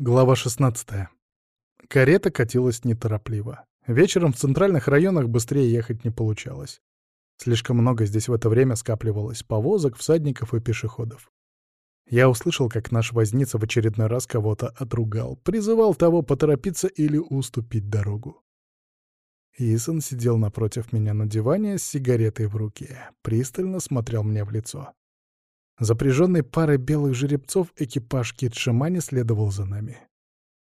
Глава 16. Карета катилась неторопливо. Вечером в центральных районах быстрее ехать не получалось. Слишком много здесь в это время скапливалось повозок, всадников и пешеходов. Я услышал, как наш возница в очередной раз кого-то отругал, призывал того поторопиться или уступить дорогу. Исон сидел напротив меня на диване с сигаретой в руке, пристально смотрел мне в лицо. Запряженный парой белых жеребцов экипаж Китшимани следовал за нами.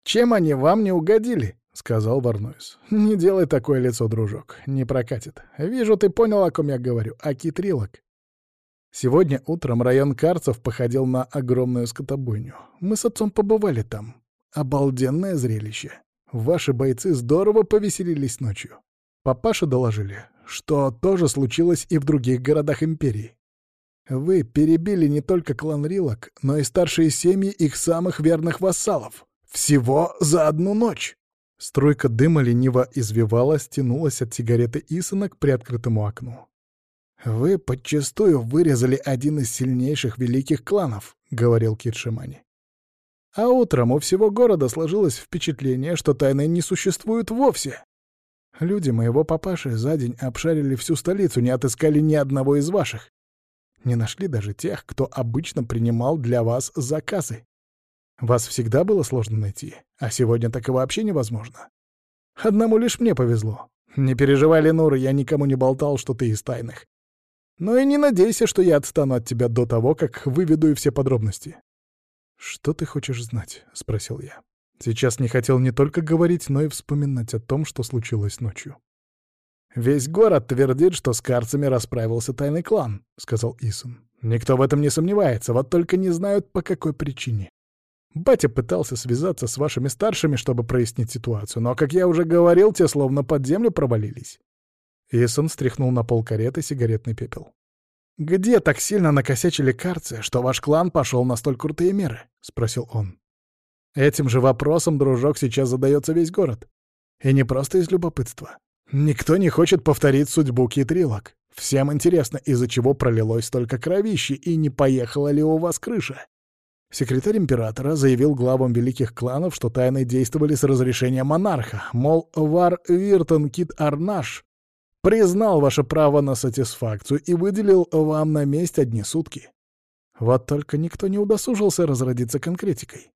«Чем они вам не угодили?» — сказал Варнойс. «Не делай такое лицо, дружок, не прокатит. Вижу, ты понял, о ком я говорю, о китрилок». Сегодня утром район Карцев походил на огромную скотобойню. Мы с отцом побывали там. Обалденное зрелище. Ваши бойцы здорово повеселились ночью. Папаши доложили, что тоже случилось и в других городах Империи. Вы перебили не только клан Рилок, но и старшие семьи их самых верных вассалов. Всего за одну ночь!» Струйка дыма лениво извивалась, тянулась от сигареты Исона к приоткрытому окну. «Вы подчастую вырезали один из сильнейших великих кланов», — говорил Кит. А утром у всего города сложилось впечатление, что тайны не существуют вовсе. Люди моего папаши за день обшарили всю столицу, не отыскали ни одного из ваших. Не нашли даже тех, кто обычно принимал для вас заказы. Вас всегда было сложно найти, а сегодня так и вообще невозможно. Одному лишь мне повезло. Не переживай, Ленура, я никому не болтал, что ты из тайных. Но и не надейся, что я отстану от тебя до того, как выведу и все подробности. «Что ты хочешь знать?» — спросил я. Сейчас не хотел не только говорить, но и вспоминать о том, что случилось ночью. «Весь город твердит, что с карцами расправился тайный клан», — сказал Исон. «Никто в этом не сомневается, вот только не знают, по какой причине. Батя пытался связаться с вашими старшими, чтобы прояснить ситуацию, но, как я уже говорил, те словно под землю провалились». Исон стряхнул на пол кареты сигаретный пепел. «Где так сильно накосячили карцы, что ваш клан пошел на столь крутые меры?» — спросил он. Этим же вопросом, дружок, сейчас задается весь город. И не просто из любопытства. Никто не хочет повторить судьбу китрилок. Всем интересно, из-за чего пролилось столько кровищи и не поехала ли у вас крыша. Секретарь императора заявил главам великих кланов, что тайны действовали с разрешения монарха, мол, Вар Виртон Кит Арнаш признал ваше право на сатисфакцию и выделил вам на месть одни сутки. Вот только никто не удосужился разродиться конкретикой.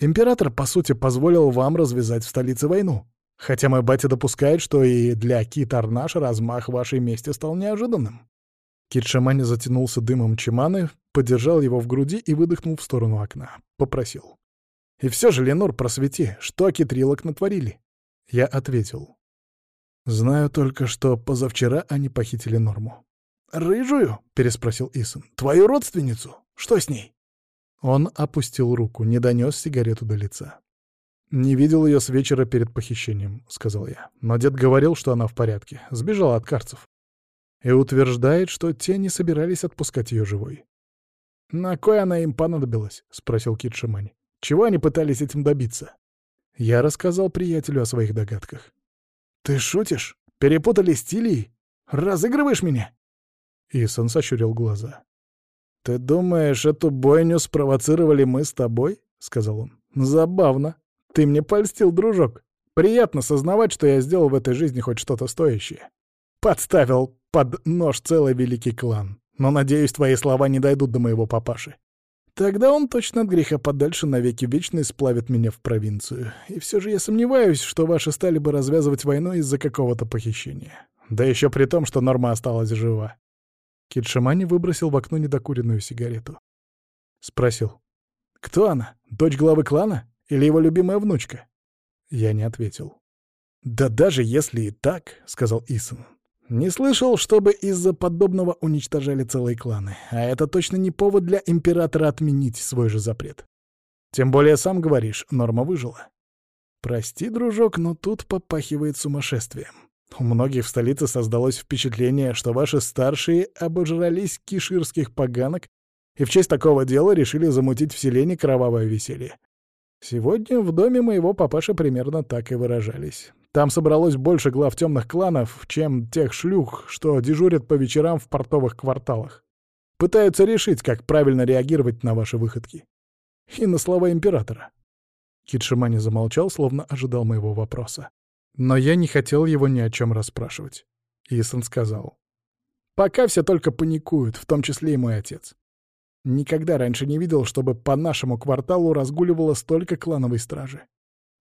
Император, по сути, позволил вам развязать в столице войну. Хотя мой батя допускает, что и для Кит-Арнаш размах вашей мести стал неожиданным. Кит затянулся дымом чиманы, подержал его в груди и выдохнул в сторону окна. Попросил. «И все же, Ленор, просвети, что китрилок натворили?» Я ответил. «Знаю только, что позавчера они похитили Норму». «Рыжую?» — переспросил Исон. «Твою родственницу? Что с ней?» Он опустил руку, не донес сигарету до лица. «Не видел ее с вечера перед похищением», — сказал я. Но дед говорил, что она в порядке, сбежала от карцев. И утверждает, что те не собирались отпускать ее живой. «На кой она им понадобилась?» — спросил Кит Шимани. «Чего они пытались этим добиться?» Я рассказал приятелю о своих догадках. «Ты шутишь? Перепутали стили? Разыгрываешь меня?» Исон сощурил глаза. «Ты думаешь, эту бойню спровоцировали мы с тобой?» — сказал он. «Забавно. Ты мне польстил, дружок. Приятно сознавать, что я сделал в этой жизни хоть что-то стоящее. Подставил под нож целый великий клан. Но, надеюсь, твои слова не дойдут до моего папаши. Тогда он точно от греха подальше навеки вечный сплавит меня в провинцию. И все же я сомневаюсь, что ваши стали бы развязывать войну из-за какого-то похищения. Да еще при том, что Норма осталась жива. Кит Шамани выбросил в окно недокуренную сигарету. Спросил. «Кто она? Дочь главы клана? Или его любимая внучка?» Я не ответил. «Да даже если и так», — сказал Исон. «Не слышал, чтобы из-за подобного уничтожали целые кланы, а это точно не повод для императора отменить свой же запрет. Тем более, сам говоришь, норма выжила. Прости, дружок, но тут попахивает сумасшествием. У многих в столице создалось впечатление, что ваши старшие обожрались киширских поганок и в честь такого дела решили замутить в селении кровавое веселье. Сегодня в доме моего папаши примерно так и выражались. Там собралось больше глав темных кланов, чем тех шлюх, что дежурят по вечерам в портовых кварталах. Пытаются решить, как правильно реагировать на ваши выходки. И на слова императора. Кит Шимани замолчал, словно ожидал моего вопроса. Но я не хотел его ни о чем расспрашивать. Исон сказал. «Пока все только паникуют, в том числе и мой отец. Никогда раньше не видел, чтобы по нашему кварталу разгуливало столько клановой стражи.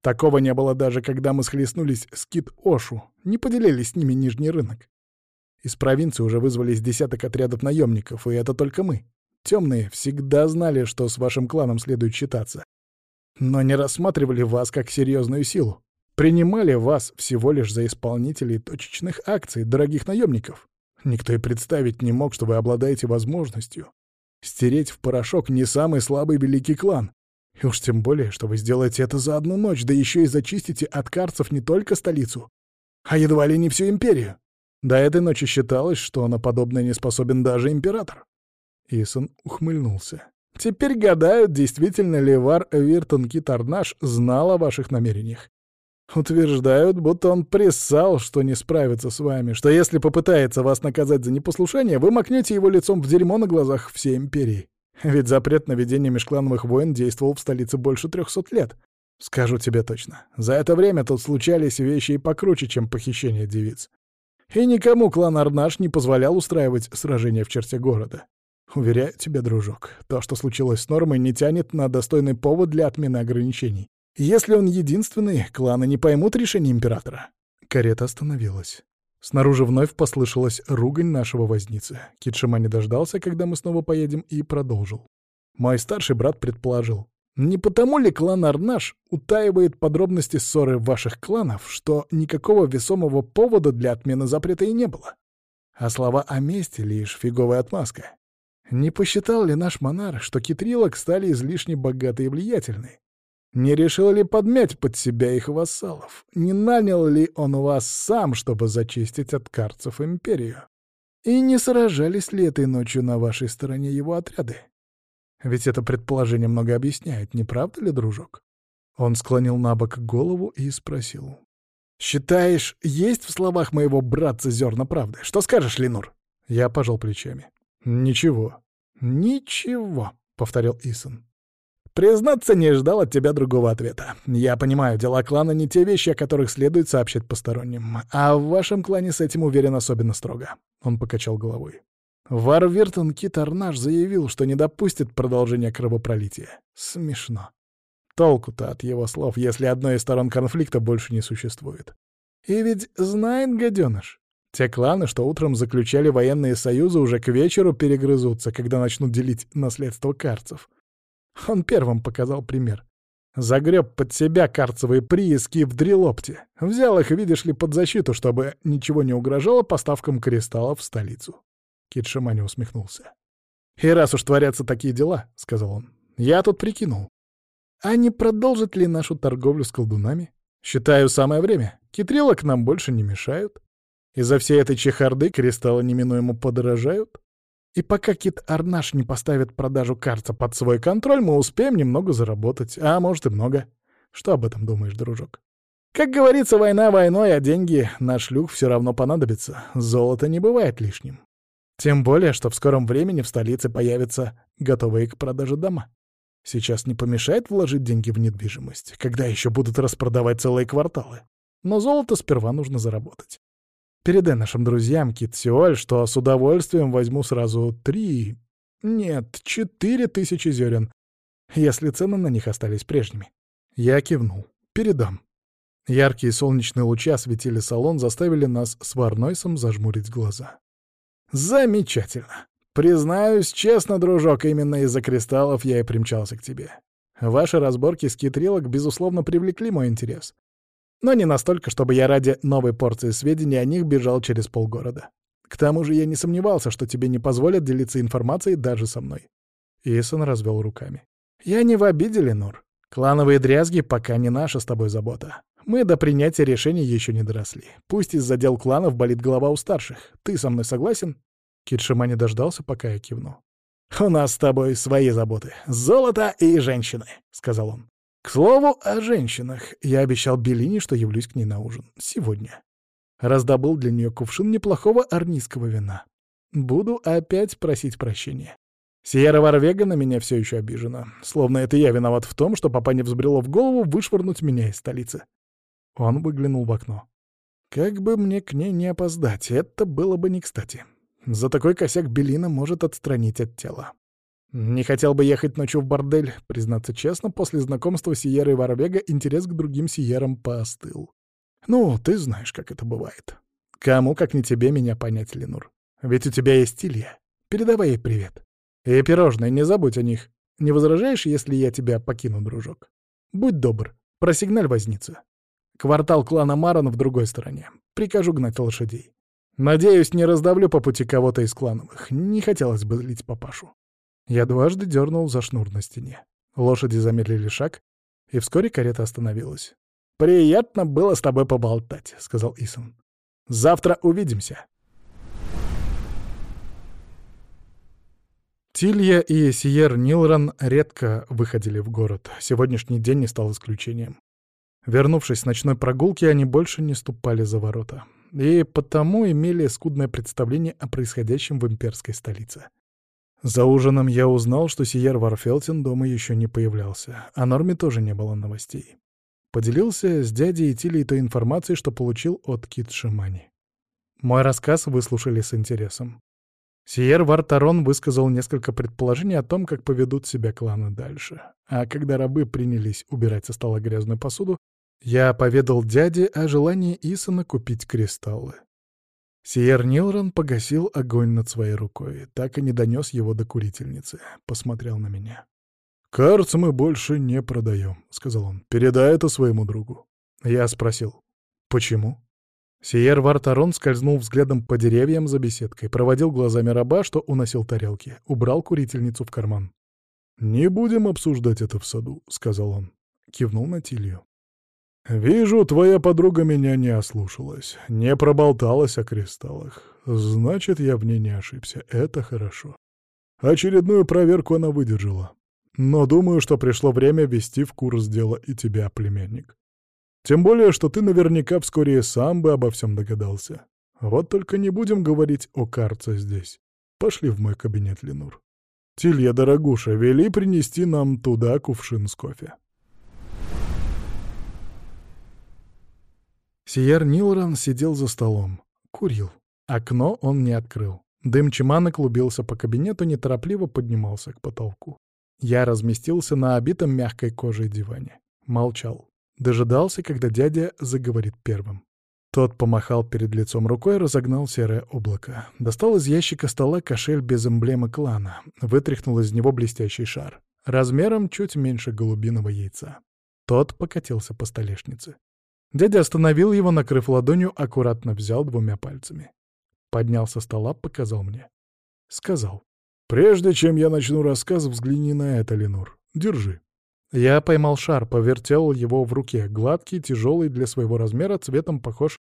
Такого не было даже, когда мы схлестнулись с Кит-Ошу, не поделили с ними нижний рынок. Из провинции уже вызвались десяток отрядов наемников, и это только мы. Темные всегда знали, что с вашим кланом следует считаться. Но не рассматривали вас как серьезную силу. Принимали вас всего лишь за исполнителей точечных акций, дорогих наемников. Никто и представить не мог, что вы обладаете возможностью стереть в порошок не самый слабый великий клан. И уж тем более, что вы сделаете это за одну ночь, да еще и зачистите от карцев не только столицу, а едва ли не всю империю. До этой ночи считалось, что на подобное не способен даже император. Исон ухмыльнулся. Теперь гадают, действительно ли Вар Виртон Китарнаш знал о ваших намерениях. Утверждают, будто он прессал, что не справится с вами, что если попытается вас наказать за непослушание, вы макнете его лицом в дерьмо на глазах всей империи. Ведь запрет на ведение межклановых войн действовал в столице больше трехсот лет. Скажу тебе точно, за это время тут случались вещи и покруче, чем похищение девиц. И никому клан Арнаш не позволял устраивать сражения в черте города. Уверяю тебя, дружок, то, что случилось с Нормой, не тянет на достойный повод для отмены ограничений. Если он единственный, кланы не поймут решение императора. Карета остановилась. Снаружи вновь послышалась ругань нашего возницы. Китшима не дождался, когда мы снова поедем, и продолжил. Мой старший брат предположил. Не потому ли клан Арнаш утаивает подробности ссоры ваших кланов, что никакого весомого повода для отмены запрета и не было? А слова о мести — лишь фиговая отмазка. Не посчитал ли наш монарх, что китрилок стали излишне богаты и влиятельны? Не решил ли подмять под себя их вассалов? Не нанял ли он вас сам, чтобы зачистить от карцев империю? И не сражались ли этой ночью на вашей стороне его отряды? Ведь это предположение много объясняет, не правда ли, дружок? Он склонил на бок голову и спросил. «Считаешь, есть в словах моего братца зерна правды? Что скажешь, Ленур?» Я пожал плечами. «Ничего». «Ничего», — повторил Исон. Признаться, не ждал от тебя другого ответа. Я понимаю, дела клана не те вещи, о которых следует сообщать посторонним. А в вашем клане с этим уверен особенно строго. Он покачал головой. Варвертон Китарнаш заявил, что не допустит продолжения кровопролития. Смешно. Толку-то от его слов, если одной из сторон конфликта больше не существует. И ведь знает гаденыш. Те кланы, что утром заключали военные союзы, уже к вечеру перегрызутся, когда начнут делить наследство карцев. Он первым показал пример. Загреб под себя карцевые прииски в дрелопте. Взял их, видишь ли, под защиту, чтобы ничего не угрожало поставкам кристаллов в столицу. Кит Шимани усмехнулся. «И раз уж творятся такие дела, — сказал он, — я тут прикинул. А не продолжит ли нашу торговлю с колдунами? Считаю, самое время. Китрилок нам больше не мешают. Из-за всей этой чехарды кристаллы неминуемо подорожают. И пока Кит Арнаш не поставит продажу карца под свой контроль, мы успеем немного заработать, а может и много. Что об этом думаешь, дружок? Как говорится, война войной, а деньги на шлюх все равно понадобятся. Золото не бывает лишним. Тем более, что в скором времени в столице появятся готовые к продаже дома. Сейчас не помешает вложить деньги в недвижимость, когда еще будут распродавать целые кварталы. Но золото сперва нужно заработать. Передай нашим друзьям, Кит что с удовольствием возьму сразу три... Нет, четыре тысячи зерен, если цены на них остались прежними. Я кивнул. Передам. Яркие солнечные лучи осветили салон, заставили нас с Варнойсом зажмурить глаза. Замечательно. Признаюсь честно, дружок, именно из-за кристаллов я и примчался к тебе. Ваши разборки с китрилок, безусловно, привлекли мой интерес. Но не настолько, чтобы я ради новой порции сведений о них бежал через полгорода. К тому же я не сомневался, что тебе не позволят делиться информацией даже со мной. Исон развел руками. «Я не в обиде, Ленур. Клановые дрязги пока не наша с тобой забота. Мы до принятия решений еще не доросли. Пусть из-за дел кланов болит голова у старших. Ты со мной согласен?» Китшима не дождался, пока я кивну. «У нас с тобой свои заботы. Золото и женщины», — сказал он. К слову о женщинах. Я обещал Белине, что явлюсь к ней на ужин. Сегодня. Раздобыл для нее кувшин неплохого арнийского вина. Буду опять просить прощения. Сиера Варвега на меня все еще обижена, словно это я виноват в том, что папа не взбрело в голову вышвырнуть меня из столицы. Он выглянул в окно. Как бы мне к ней не опоздать, это было бы не кстати. За такой косяк Белина может отстранить от тела. Не хотел бы ехать ночью в бордель. Признаться честно, после знакомства с Сиерой Варвега интерес к другим Сиерам поостыл. Ну, ты знаешь, как это бывает. Кому, как не тебе, меня понять, Ленур. Ведь у тебя есть Илья. Передавай ей привет. И пирожные, не забудь о них. Не возражаешь, если я тебя покину, дружок? Будь добр, просигналь возницу. Квартал клана Маран в другой стороне. Прикажу гнать лошадей. Надеюсь, не раздавлю по пути кого-то из клановых. Не хотелось бы злить папашу. Я дважды дернул за шнур на стене. Лошади замедлили шаг, и вскоре карета остановилась. «Приятно было с тобой поболтать», — сказал Исон. «Завтра увидимся». Тилья и Сиер Нилран редко выходили в город. Сегодняшний день не стал исключением. Вернувшись с ночной прогулки, они больше не ступали за ворота. И потому имели скудное представление о происходящем в имперской столице. За ужином я узнал, что Сиер Варфелтин дома еще не появлялся, а Норме тоже не было новостей. Поделился с дядей и Тилей той информацией, что получил от Кит Шимани. Мой рассказ выслушали с интересом. Сиер Вартарон высказал несколько предположений о том, как поведут себя кланы дальше. А когда рабы принялись убирать со стола грязную посуду, я поведал дяде о желании Исона купить кристаллы. Сиер Нилрон погасил огонь над своей рукой, так и не донес его до курительницы. Посмотрел на меня. «Карц мы больше не продаем», — сказал он. «Передай это своему другу». Я спросил. «Почему?» Сиер Вартарон скользнул взглядом по деревьям за беседкой, проводил глазами раба, что уносил тарелки, убрал курительницу в карман. «Не будем обсуждать это в саду», — сказал он. Кивнул на Тилью. «Вижу, твоя подруга меня не ослушалась, не проболталась о кристаллах. Значит, я в ней не ошибся. Это хорошо. Очередную проверку она выдержала. Но думаю, что пришло время ввести в курс дела и тебя, племянник. Тем более, что ты наверняка вскоре сам бы обо всем догадался. Вот только не будем говорить о карце здесь. Пошли в мой кабинет, Ленур. Тилья, дорогуша, вели принести нам туда кувшин с кофе. Сиер Нилран сидел за столом. Курил. Окно он не открыл. Дым чемана клубился по кабинету, неторопливо поднимался к потолку. Я разместился на обитом мягкой кожей диване. Молчал. Дожидался, когда дядя заговорит первым. Тот помахал перед лицом рукой, разогнал серое облако. Достал из ящика стола кошель без эмблемы клана. Вытряхнул из него блестящий шар. Размером чуть меньше голубиного яйца. Тот покатился по столешнице. Дядя остановил его, накрыв ладонью, аккуратно взял двумя пальцами. Поднял со стола, показал мне. Сказал. «Прежде чем я начну рассказ, взгляни на это, Ленур. Держи». Я поймал шар, повертел его в руке, гладкий, тяжелый для своего размера, цветом похож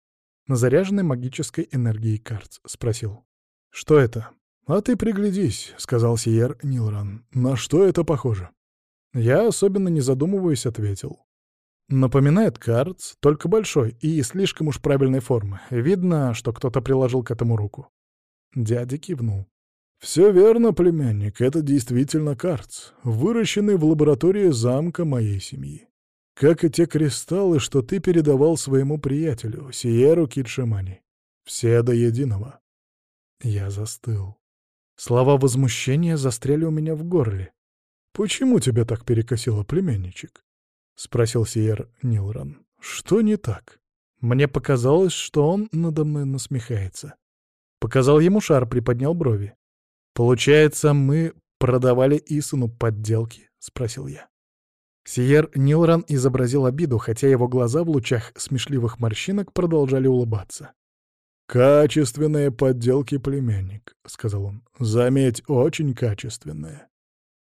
на заряженный магической энергией карц. Спросил. «Что это?» «А ты приглядись», — сказал Сиер Нилран. «На что это похоже?» Я, особенно не задумываясь, ответил. Напоминает карц, только большой и слишком уж правильной формы. Видно, что кто-то приложил к этому руку. Дядя кивнул. «Все верно, племянник, это действительно карц, выращенный в лаборатории замка моей семьи. Как и те кристаллы, что ты передавал своему приятелю, Сиеру Китшимани. Все до единого». Я застыл. Слова возмущения застряли у меня в горле. «Почему тебя так перекосило, племянничек?» — спросил Сиер Нилран. «Что не так?» Мне показалось, что он надо мной насмехается. Показал ему шар, приподнял брови. «Получается, мы продавали Исуну подделки?» — спросил я. Сиер Нилран изобразил обиду, хотя его глаза в лучах смешливых морщинок продолжали улыбаться. «Качественные подделки, племянник», — сказал он. «Заметь, очень качественные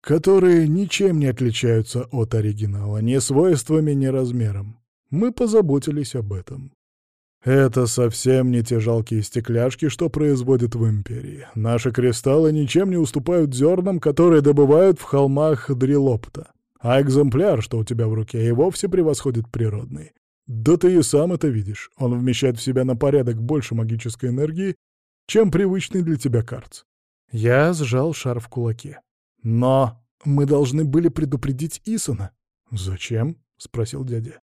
которые ничем не отличаются от оригинала, ни свойствами, ни размером. Мы позаботились об этом. Это совсем не те жалкие стекляшки, что производят в Империи. Наши кристаллы ничем не уступают зернам, которые добывают в холмах Дрилопта. А экземпляр, что у тебя в руке, и вовсе превосходит природный. Да ты и сам это видишь. Он вмещает в себя на порядок больше магической энергии, чем привычный для тебя карц. Я сжал шар в кулаке. Но мы должны были предупредить Исона. «Зачем?» — спросил дядя.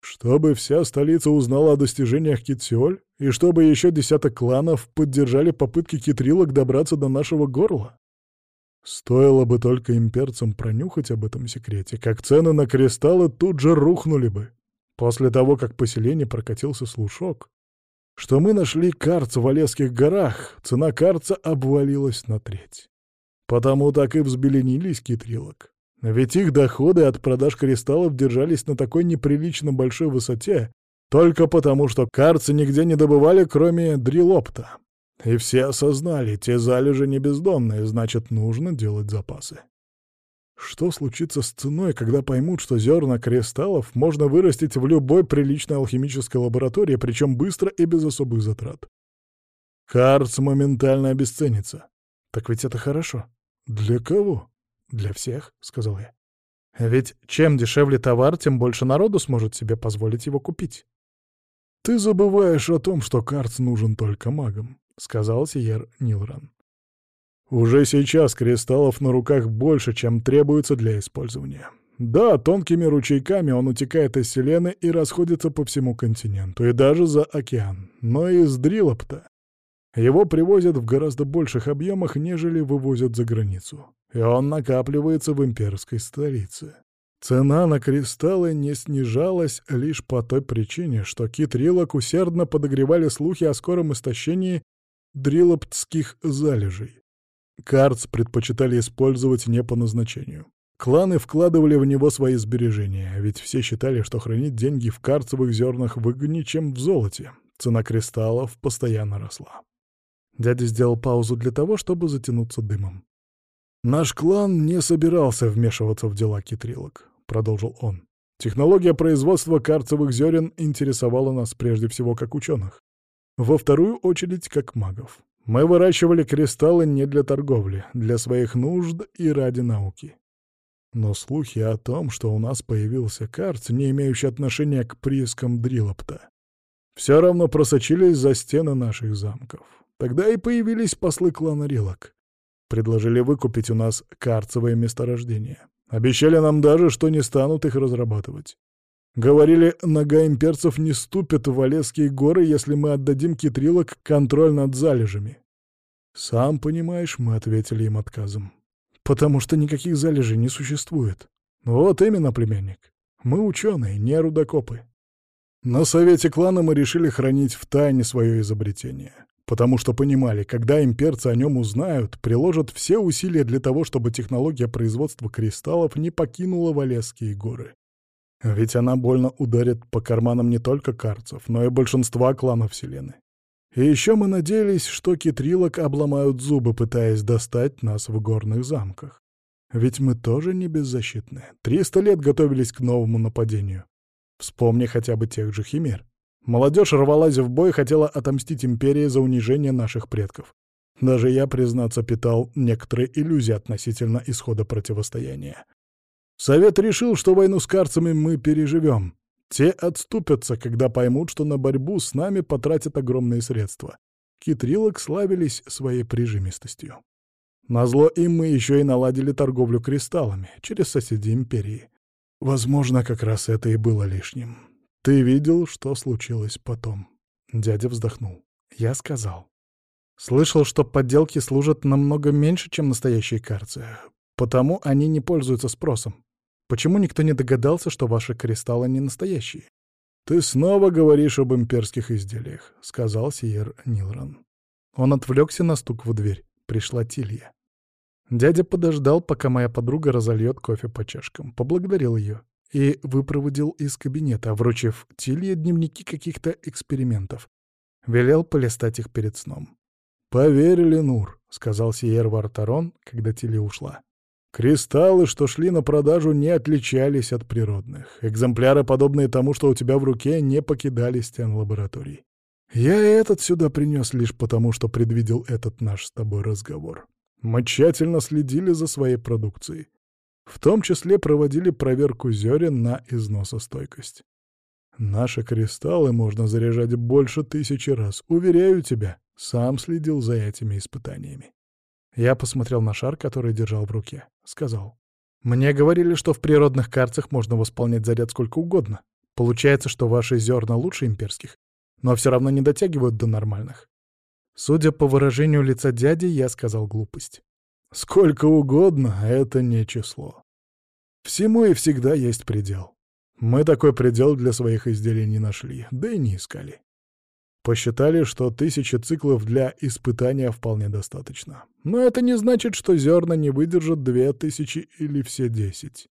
«Чтобы вся столица узнала о достижениях Китсиоль, и чтобы еще десяток кланов поддержали попытки китрилок добраться до нашего горла. Стоило бы только имперцам пронюхать об этом секрете, как цены на кристаллы тут же рухнули бы. После того, как поселение прокатился слушок, что мы нашли карц в Олесских горах, цена карца обвалилась на треть. Потому так и взбеленились китрилок. Ведь их доходы от продаж кристаллов держались на такой неприлично большой высоте, только потому, что карцы нигде не добывали, кроме дрилопта. И все осознали, те залежи не бездонные, значит, нужно делать запасы. Что случится с ценой, когда поймут, что зерна кристаллов можно вырастить в любой приличной алхимической лаборатории, причем быстро и без особых затрат? Карц моментально обесценится. Так ведь это хорошо. Для кого? Для всех, — сказал я. Ведь чем дешевле товар, тем больше народу сможет себе позволить его купить. Ты забываешь о том, что карц нужен только магам, — сказал Сиер Нилран. Уже сейчас кристаллов на руках больше, чем требуется для использования. Да, тонкими ручейками он утекает из Селены и расходится по всему континенту, и даже за океан. Но из Дрилопта его привозят в гораздо больших объемах, нежели вывозят за границу. И он накапливается в имперской столице. Цена на кристаллы не снижалась лишь по той причине, что Кит Рилок усердно подогревали слухи о скором истощении дрилоптских залежей. Карц предпочитали использовать не по назначению. Кланы вкладывали в него свои сбережения, ведь все считали, что хранить деньги в карцевых зернах выгоднее, чем в золоте. Цена кристаллов постоянно росла. Дядя сделал паузу для того, чтобы затянуться дымом. «Наш клан не собирался вмешиваться в дела китрилок», — продолжил он. «Технология производства карцевых зерен интересовала нас прежде всего как ученых. Во вторую очередь как магов. Мы выращивали кристаллы не для торговли, для своих нужд и ради науки. Но слухи о том, что у нас появился карц, не имеющий отношения к приискам Дрилопта, все равно просочились за стены наших замков. Тогда и появились послы клана Рилок. Предложили выкупить у нас карцевое месторождение. Обещали нам даже, что не станут их разрабатывать. Говорили, нога имперцев не ступит в Валесские горы, если мы отдадим китрилок контроль над залежами. Сам понимаешь, мы ответили им отказом. Потому что никаких залежей не существует. Вот именно, племянник. Мы ученые, не рудокопы. На совете клана мы решили хранить в тайне свое изобретение потому что понимали, когда имперцы о нем узнают, приложат все усилия для того, чтобы технология производства кристаллов не покинула Валесские горы. Ведь она больно ударит по карманам не только карцев, но и большинства кланов Вселенной. И еще мы надеялись, что китрилок обломают зубы, пытаясь достать нас в горных замках. Ведь мы тоже не беззащитны. Триста лет готовились к новому нападению. Вспомни хотя бы тех же химер. Молодежь рвалась в бой, хотела отомстить империи за унижение наших предков. Даже я, признаться, питал некоторые иллюзии относительно исхода противостояния. Совет решил, что войну с карцами мы переживем. Те отступятся, когда поймут, что на борьбу с нами потратят огромные средства. Китрилок славились своей прижимистостью. Назло им мы еще и наладили торговлю кристаллами через соседей империи. Возможно, как раз это и было лишним. «Ты видел, что случилось потом?» Дядя вздохнул. Я сказал. «Слышал, что подделки служат намного меньше, чем настоящие карцы, потому они не пользуются спросом. Почему никто не догадался, что ваши кристаллы не настоящие?» «Ты снова говоришь об имперских изделиях», — сказал Сиер Нилран. Он отвлекся на стук в дверь. Пришла Тилья. Дядя подождал, пока моя подруга разольет кофе по чашкам. Поблагодарил ее и выпроводил из кабинета, вручив Тилье дневники каких-то экспериментов. Велел полистать их перед сном. «Поверь, Ленур», — сказал Сиер Вартарон, когда Тилья ушла. «Кристаллы, что шли на продажу, не отличались от природных. Экземпляры, подобные тому, что у тебя в руке, не покидали стен лабораторий. Я и этот сюда принес лишь потому, что предвидел этот наш с тобой разговор. Мы тщательно следили за своей продукцией. В том числе проводили проверку зерен на износостойкость. Наши кристаллы можно заряжать больше тысячи раз. Уверяю тебя, сам следил за этими испытаниями. Я посмотрел на шар, который держал в руке. Сказал. «Мне говорили, что в природных карцах можно восполнять заряд сколько угодно. Получается, что ваши зерна лучше имперских, но все равно не дотягивают до нормальных». Судя по выражению лица дяди, я сказал глупость. «Сколько угодно — это не число. Всему и всегда есть предел. Мы такой предел для своих изделий не нашли, да и не искали. Посчитали, что тысячи циклов для испытания вполне достаточно. Но это не значит, что зерна не выдержат две тысячи или все десять.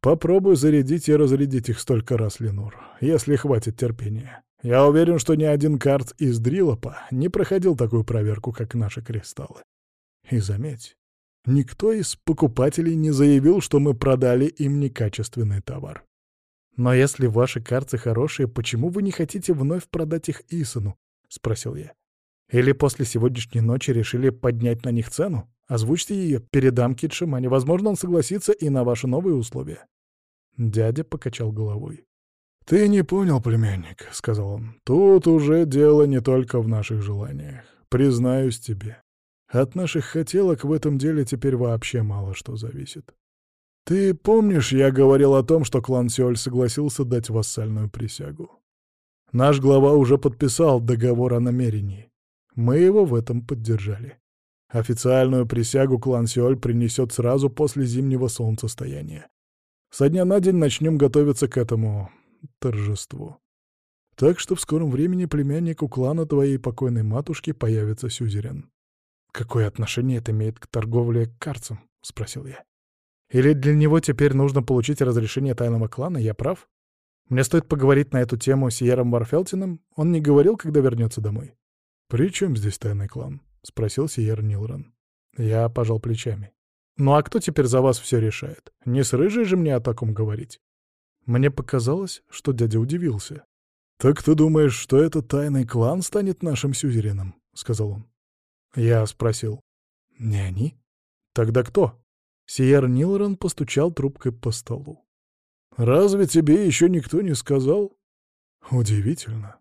Попробуй зарядить и разрядить их столько раз, Ленур, если хватит терпения. Я уверен, что ни один карт из Дрилопа не проходил такую проверку, как наши кристаллы. И заметь, никто из покупателей не заявил, что мы продали им некачественный товар. «Но если ваши карты хорошие, почему вы не хотите вновь продать их Исану?» — спросил я. «Или после сегодняшней ночи решили поднять на них цену? Озвучьте ее, передам Китшимане. Возможно, он согласится и на ваши новые условия». Дядя покачал головой. «Ты не понял, племянник», — сказал он. «Тут уже дело не только в наших желаниях. Признаюсь тебе. От наших хотелок в этом деле теперь вообще мало что зависит. «Ты помнишь, я говорил о том, что клан Сёль согласился дать вассальную присягу? Наш глава уже подписал договор о намерении. Мы его в этом поддержали. Официальную присягу клан Сёль принесет сразу после зимнего солнцестояния. Со дня на день начнем готовиться к этому торжеству. Так что в скором времени племянник у клана твоей покойной матушки появится сюзерен. «Какое отношение это имеет к торговле карцем?» — спросил я. Или для него теперь нужно получить разрешение тайного клана, я прав? Мне стоит поговорить на эту тему с Ером Варфелтином? Он не говорил, когда вернется домой. «При чем здесь тайный клан?» — спросил Сиер Нилрон. Я пожал плечами. «Ну а кто теперь за вас все решает? Не с рыжей же мне о таком говорить?» Мне показалось, что дядя удивился. «Так ты думаешь, что этот тайный клан станет нашим сюзереном?» — сказал он. Я спросил. «Не они? Тогда кто?» Сиер Нилрон постучал трубкой по столу. «Разве тебе еще никто не сказал?» «Удивительно.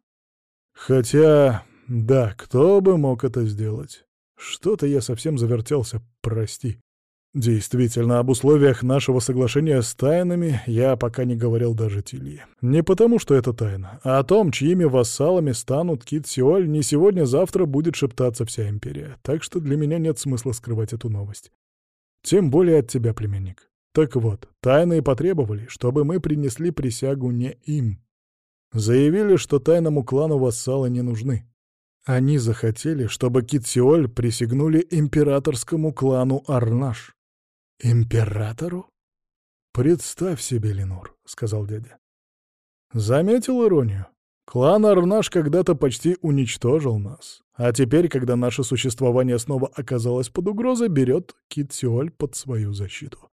Хотя, да, кто бы мог это сделать? Что-то я совсем завертелся, прости. Действительно, об условиях нашего соглашения с тайнами я пока не говорил даже Тилье. Не потому, что это тайна, а о том, чьими вассалами станут Кит Сиоль, не сегодня-завтра будет шептаться вся империя. Так что для меня нет смысла скрывать эту новость. Тем более от тебя, племянник. Так вот, тайные потребовали, чтобы мы принесли присягу не им. Заявили, что тайному клану вассалы не нужны. Они захотели, чтобы Китсиоль присягнули императорскому клану Арнаш. Императору? Представь себе, Ленур, — сказал дядя. Заметил иронию? Клан Арнаш когда-то почти уничтожил нас. А теперь, когда наше существование снова оказалось под угрозой, берет Кит Сиоль под свою защиту.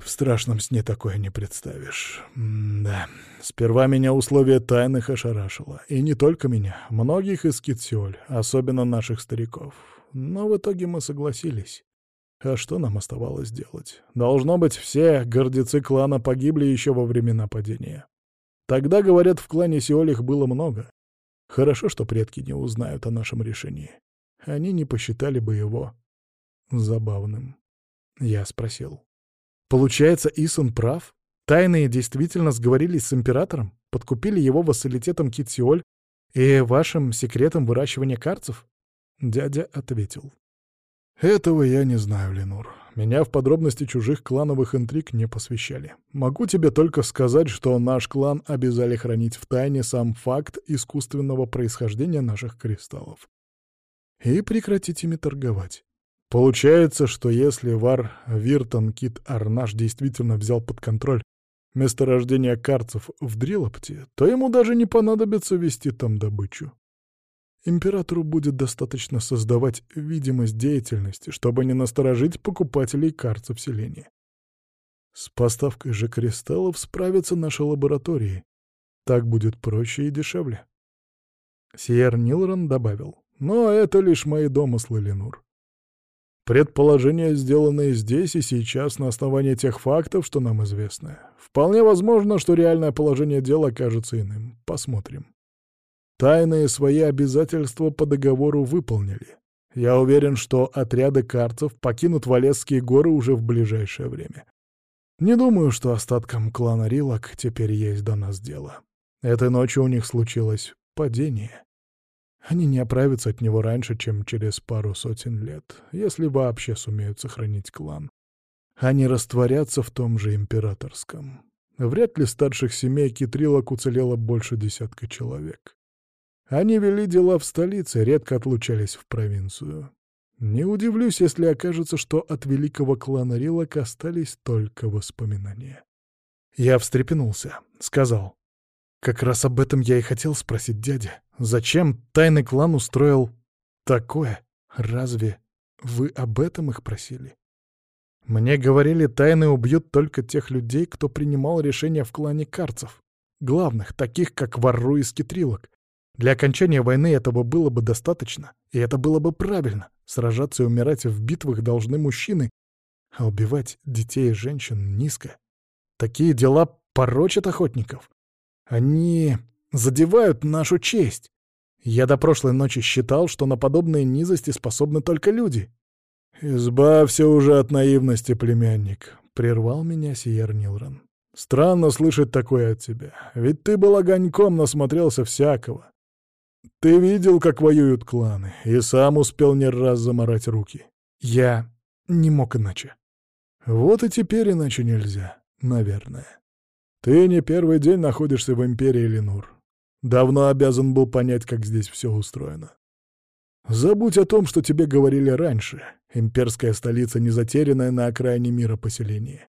В страшном сне такое не представишь. М да, сперва меня условие тайных ошарашило. И не только меня, многих из Китсиоль, особенно наших стариков. Но в итоге мы согласились. А что нам оставалось делать? Должно быть, все гордецы клана погибли еще во времена падения. Тогда, говорят, в клане Сиоль их было много. Хорошо, что предки не узнают о нашем решении. Они не посчитали бы его забавным. Я спросил. Получается, Исон прав? Тайные действительно сговорились с императором? Подкупили его вассалитетом Китсиоль и вашим секретом выращивания карцев? Дядя ответил. Этого я не знаю, Ленур. Меня в подробности чужих клановых интриг не посвящали. Могу тебе только сказать, что наш клан обязали хранить в тайне сам факт искусственного происхождения наших кристаллов. И прекратить ими торговать. Получается, что если Вар Виртон Кит Арнаш действительно взял под контроль месторождение карцев в Дрилопте, то ему даже не понадобится вести там добычу. Императору будет достаточно создавать видимость деятельности, чтобы не насторожить покупателей карца вселения. С поставкой же кристаллов справятся наши лаборатории. Так будет проще и дешевле. Сиер Нилрон добавил. Но это лишь мои домыслы, Ленур. Предположения, сделанные здесь и сейчас на основании тех фактов, что нам известны. Вполне возможно, что реальное положение дела окажется иным. Посмотрим. Тайные свои обязательства по договору выполнили. Я уверен, что отряды карцев покинут Валесские горы уже в ближайшее время. Не думаю, что остаткам клана Рилок теперь есть до нас дело. Этой ночью у них случилось падение. Они не оправятся от него раньше, чем через пару сотен лет, если вообще сумеют сохранить клан. Они растворятся в том же императорском. Вряд ли старших семей Китрилок уцелело больше десятка человек. Они вели дела в столице, редко отлучались в провинцию. Не удивлюсь, если окажется, что от великого клана Рилок остались только воспоминания. Я встрепенулся, сказал. Как раз об этом я и хотел спросить дядя. Зачем тайный клан устроил такое? Разве вы об этом их просили? Мне говорили, тайны убьют только тех людей, кто принимал решения в клане карцев. Главных, таких как Варру и Скитрилок. Для окончания войны этого было бы достаточно, и это было бы правильно. Сражаться и умирать в битвах должны мужчины, а убивать детей и женщин низко. Такие дела порочат охотников. Они задевают нашу честь. Я до прошлой ночи считал, что на подобные низости способны только люди. «Избавься уже от наивности, племянник», — прервал меня Сиер Нилрон. «Странно слышать такое от тебя, ведь ты был огоньком, насмотрелся всякого. Ты видел, как воюют кланы, и сам успел не раз заморать руки. Я не мог иначе. Вот и теперь иначе нельзя, наверное. Ты не первый день находишься в Империи Ленур. Давно обязан был понять, как здесь все устроено. Забудь о том, что тебе говорили раньше. Имперская столица не затерянная на окраине мира поселение.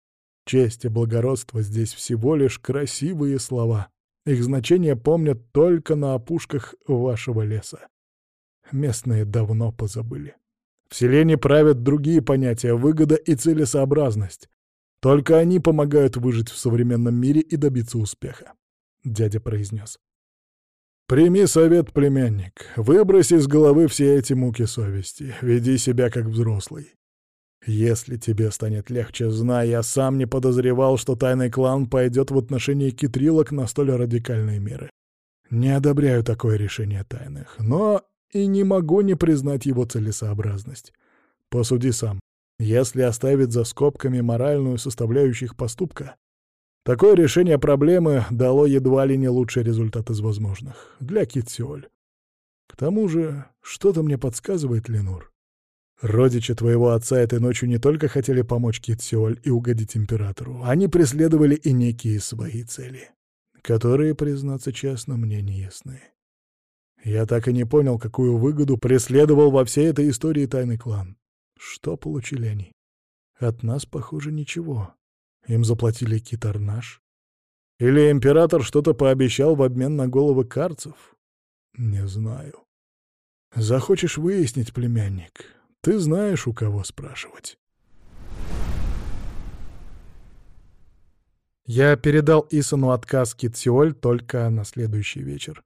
Честь и благородство здесь всего лишь красивые слова. Их значение помнят только на опушках вашего леса. Местные давно позабыли. В селении правят другие понятия — выгода и целесообразность. Только они помогают выжить в современном мире и добиться успеха», — дядя произнес. Прими совет, племянник. Выбрось из головы все эти муки совести. Веди себя как взрослый. Если тебе станет легче, знай, я сам не подозревал, что тайный клан пойдет в отношении китрилок на столь радикальные меры. Не одобряю такое решение тайных, но и не могу не признать его целесообразность. Посуди сам. Если оставить за скобками моральную составляющую их поступка, Такое решение проблемы дало едва ли не лучший результат из возможных. Для Китсиоль. К тому же, что-то мне подсказывает, Ленур. Родичи твоего отца этой ночью не только хотели помочь Китсиоль и угодить императору, они преследовали и некие свои цели, которые, признаться честно, мне не ясны. Я так и не понял, какую выгоду преследовал во всей этой истории тайный клан. Что получили они? От нас, похоже, ничего. Им заплатили китарнаш? Или император что-то пообещал в обмен на головы карцев? Не знаю. Захочешь выяснить, племянник, ты знаешь, у кого спрашивать. Я передал Исану отказ Китсиоль только на следующий вечер.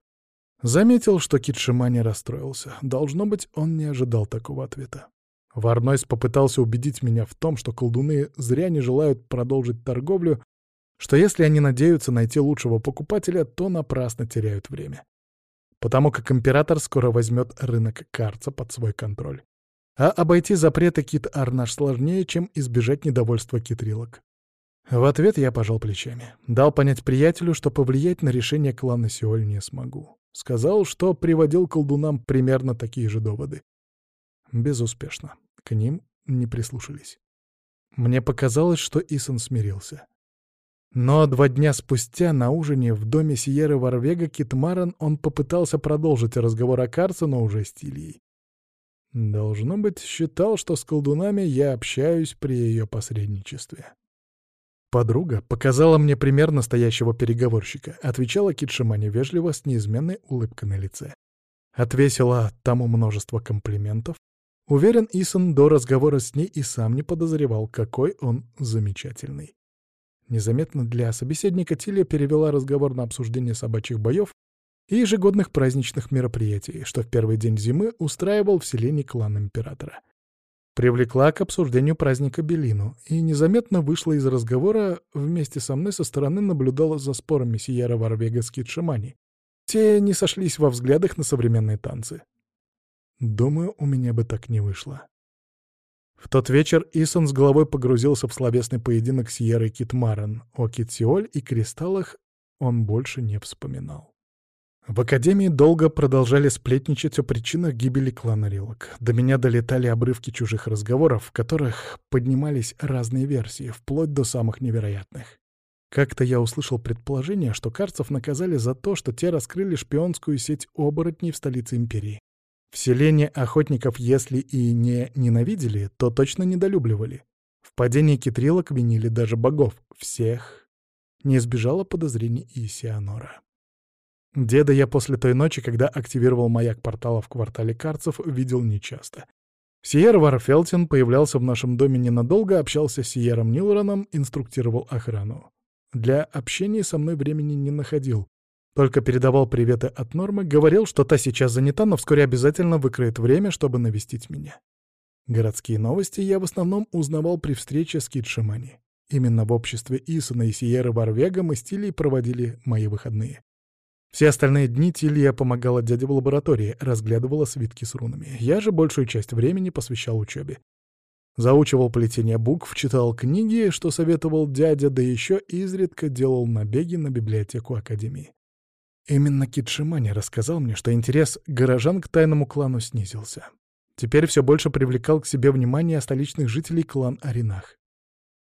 Заметил, что Китшимани расстроился. Должно быть, он не ожидал такого ответа. Варнойс попытался убедить меня в том, что колдуны зря не желают продолжить торговлю, что если они надеются найти лучшего покупателя, то напрасно теряют время. Потому как император скоро возьмет рынок карца под свой контроль. А обойти запреты кит-арнаш сложнее, чем избежать недовольства китрилок. В ответ я пожал плечами. Дал понять приятелю, что повлиять на решение клана Сиоль не смогу. Сказал, что приводил колдунам примерно такие же доводы. Безуспешно. К ним не прислушались. Мне показалось, что Исон смирился. Но два дня спустя на ужине в доме Сиеры Варвега Китмаран он попытался продолжить разговор о Карце, но уже с Тильей. Должно быть, считал, что с колдунами я общаюсь при ее посредничестве. Подруга показала мне пример настоящего переговорщика, отвечала Китшимане вежливо с неизменной улыбкой на лице. Отвесила тому множество комплиментов, Уверен, Исон до разговора с ней и сам не подозревал, какой он замечательный. Незаметно для собеседника Тилия перевела разговор на обсуждение собачьих боев и ежегодных праздничных мероприятий, что в первый день зимы устраивал в селении клан Императора. Привлекла к обсуждению праздника Белину и незаметно вышла из разговора, вместе со мной со стороны наблюдала за спорами Сиера Варвега с Китшимани. Те не сошлись во взглядах на современные танцы. Думаю, у меня бы так не вышло. В тот вечер Исон с головой погрузился в словесный поединок с Ерой Китмарен. О Китсиоль и кристаллах он больше не вспоминал. В Академии долго продолжали сплетничать о причинах гибели клана Рилок. До меня долетали обрывки чужих разговоров, в которых поднимались разные версии, вплоть до самых невероятных. Как-то я услышал предположение, что карцев наказали за то, что те раскрыли шпионскую сеть оборотней в столице Империи. Вселение охотников, если и не ненавидели, то точно недолюбливали. В падении китрилок винили даже богов. Всех. Не избежало подозрений и Сианора. Деда я после той ночи, когда активировал маяк портала в квартале Карцев, видел нечасто. Сиер Варфелтин появлялся в нашем доме ненадолго, общался с Сиером Нилроном, инструктировал охрану. Для общения со мной времени не находил. Только передавал приветы от Нормы, говорил, что та сейчас занята, но вскоре обязательно выкроет время, чтобы навестить меня. Городские новости я в основном узнавал при встрече с Кит Шимани. Именно в обществе Исона и Сиеры Варвега мы с проводили мои выходные. Все остальные дни Тилья помогала дяде в лаборатории, разглядывала свитки с рунами. Я же большую часть времени посвящал учебе. Заучивал плетение букв, читал книги, что советовал дядя, да еще изредка делал набеги на библиотеку Академии. Именно Кит Шимани рассказал мне, что интерес горожан к тайному клану снизился. Теперь все больше привлекал к себе внимание столичных жителей клан Аринах.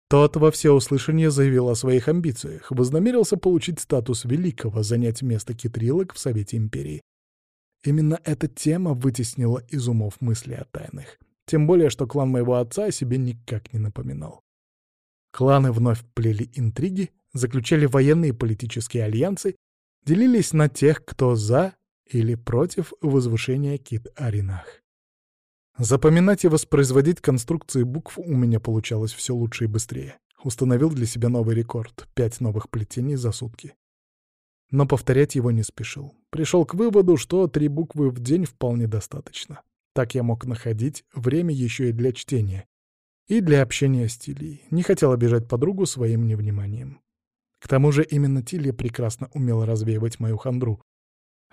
Тот во всеуслышание заявил о своих амбициях, вознамерился получить статус великого, занять место китрилок в Совете Империи. Именно эта тема вытеснила из умов мысли о тайных. Тем более, что клан моего отца о себе никак не напоминал. Кланы вновь плели интриги, заключали военные и политические альянсы делились на тех, кто за или против возвышения Кит-Аринах. Запоминать и воспроизводить конструкции букв у меня получалось все лучше и быстрее. Установил для себя новый рекорд — пять новых плетений за сутки. Но повторять его не спешил. Пришел к выводу, что три буквы в день вполне достаточно. Так я мог находить время еще и для чтения. И для общения с Тилей. Не хотел обижать подругу своим невниманием. К тому же именно Тилья прекрасно умела развеивать мою хандру.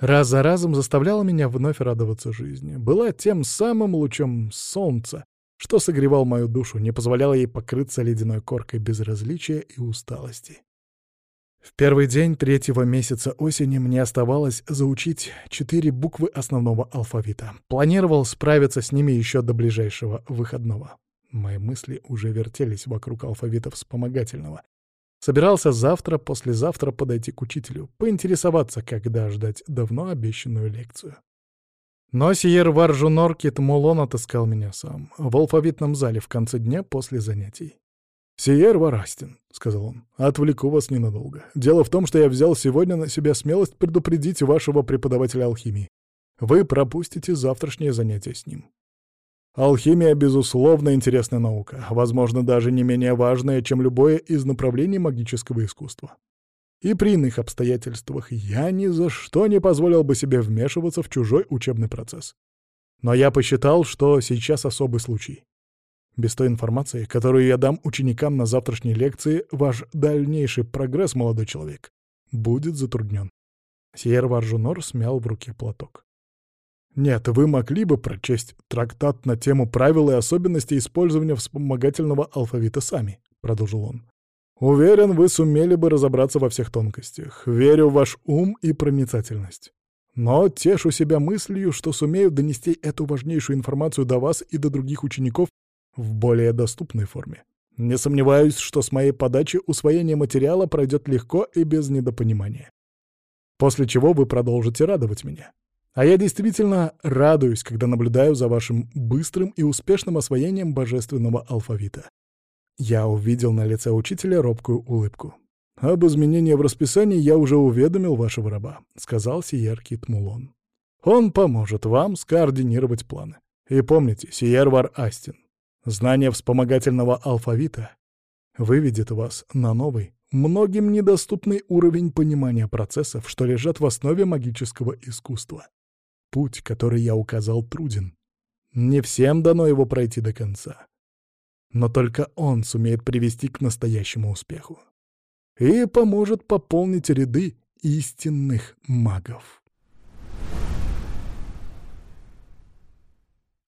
Раз за разом заставляла меня вновь радоваться жизни. Была тем самым лучом солнца, что согревал мою душу, не позволяло ей покрыться ледяной коркой безразличия и усталости. В первый день третьего месяца осени мне оставалось заучить четыре буквы основного алфавита. Планировал справиться с ними еще до ближайшего выходного. Мои мысли уже вертелись вокруг алфавита вспомогательного, Собирался завтра, послезавтра подойти к учителю, поинтересоваться, когда ждать давно обещанную лекцию. Но Сиер Варжунор Китмулон отыскал меня сам, в алфавитном зале в конце дня после занятий. «Сиер Варастин», — сказал он, — «отвлеку вас ненадолго. Дело в том, что я взял сегодня на себя смелость предупредить вашего преподавателя алхимии. Вы пропустите завтрашнее занятие с ним. Алхимия, безусловно, интересная наука, возможно, даже не менее важная, чем любое из направлений магического искусства. И при иных обстоятельствах я ни за что не позволил бы себе вмешиваться в чужой учебный процесс. Но я посчитал, что сейчас особый случай. Без той информации, которую я дам ученикам на завтрашней лекции, ваш дальнейший прогресс, молодой человек, будет затруднен. Сьер Варжунор смял в руке платок. Нет, вы могли бы прочесть трактат на тему правил и особенностей использования вспомогательного алфавита сами, продолжил он. Уверен, вы сумели бы разобраться во всех тонкостях. Верю в ваш ум и проницательность. Но тешу себя мыслью, что сумею донести эту важнейшую информацию до вас и до других учеников в более доступной форме. Не сомневаюсь, что с моей подачи усвоение материала пройдет легко и без недопонимания. После чего вы продолжите радовать меня. А я действительно радуюсь, когда наблюдаю за вашим быстрым и успешным освоением божественного алфавита. Я увидел на лице учителя робкую улыбку. «Об изменении в расписании я уже уведомил вашего раба», — сказал Сиер Китмулон. «Он поможет вам скоординировать планы. И помните, Сиер Вар Астин, знание вспомогательного алфавита выведет вас на новый, многим недоступный уровень понимания процессов, что лежат в основе магического искусства. Путь, который я указал, труден. Не всем дано его пройти до конца. Но только он сумеет привести к настоящему успеху. И поможет пополнить ряды истинных магов.